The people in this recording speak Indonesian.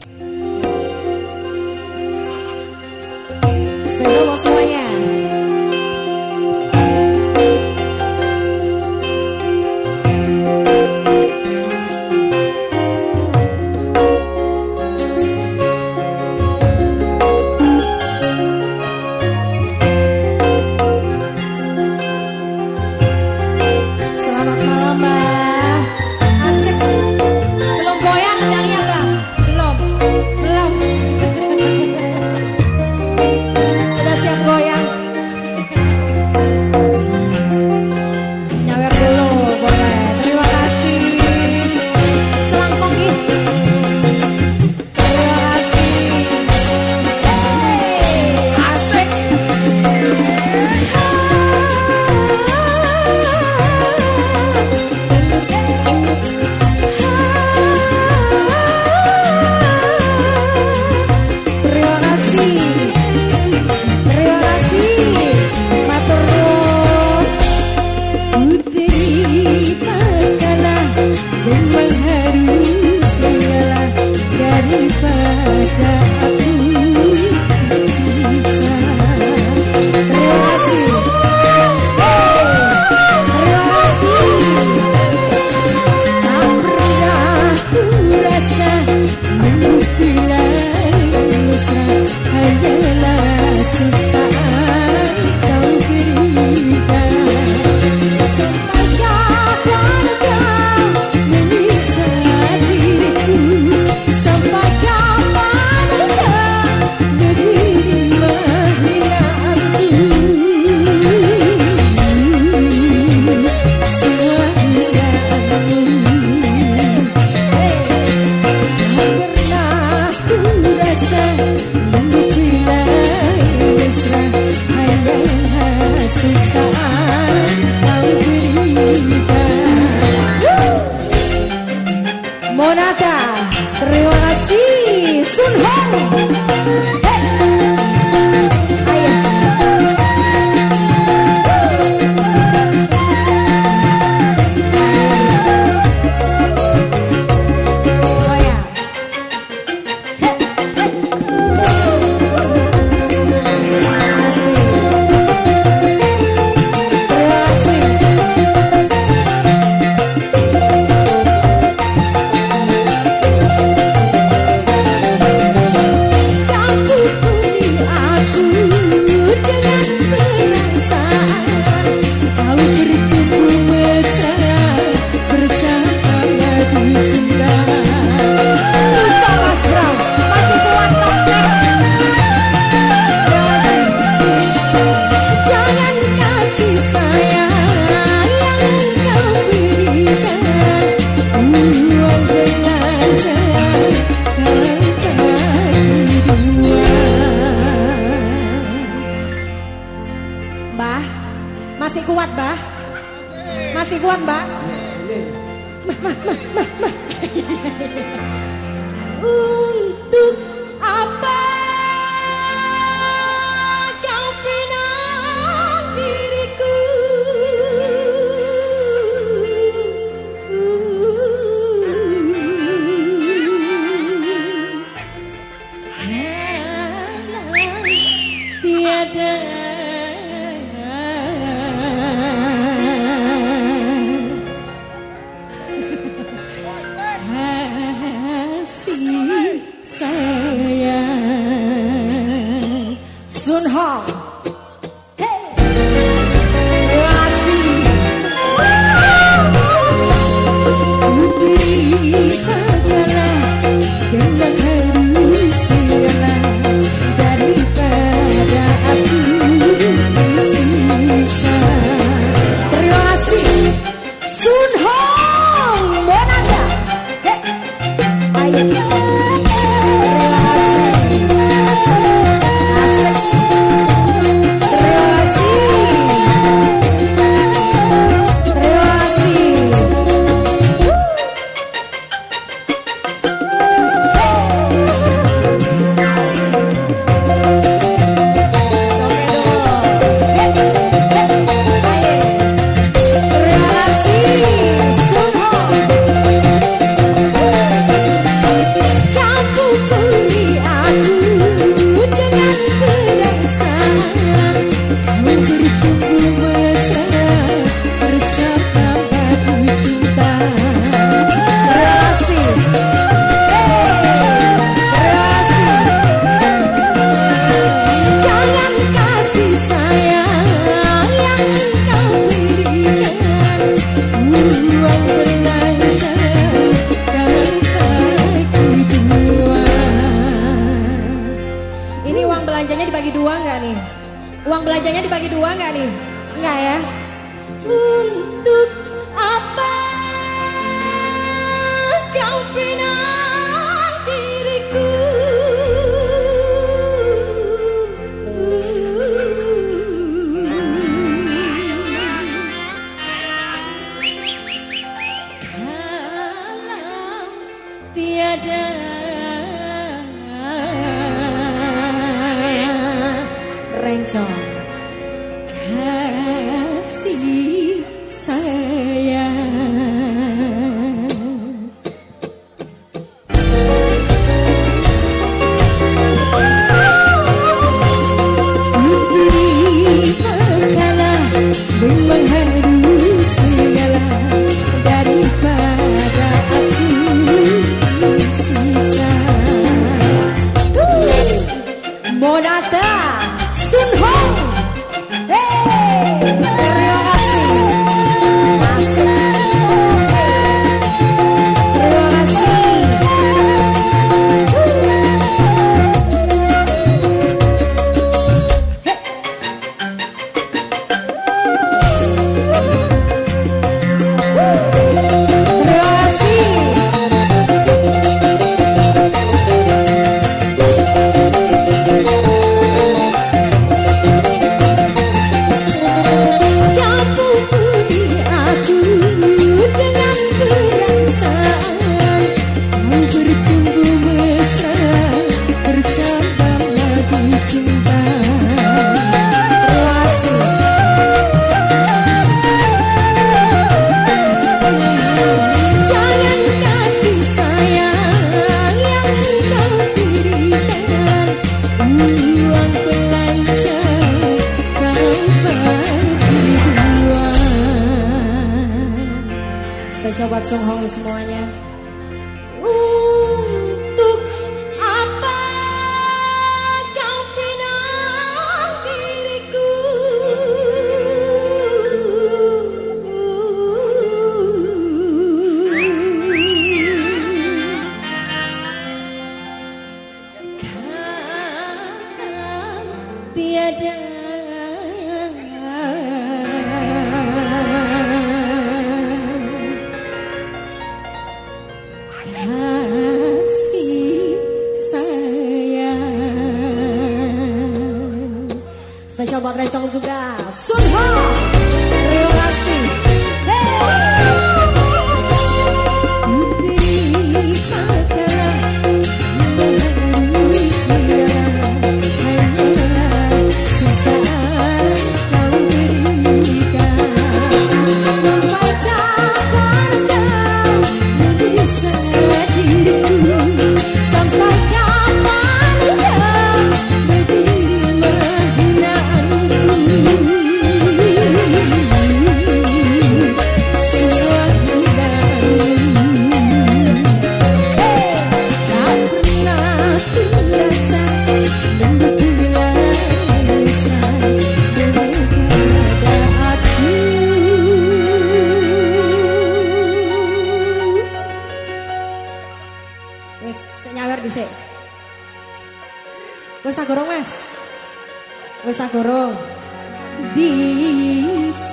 北周罗斯莫耶。玩吧。ada Buenas tardes. tiada kasih sayang. Spesial buat Recong juga. Sunho, terima kasih. dhisik. Wis tak gorong, Mas. Wis tak gorong. Disiksa.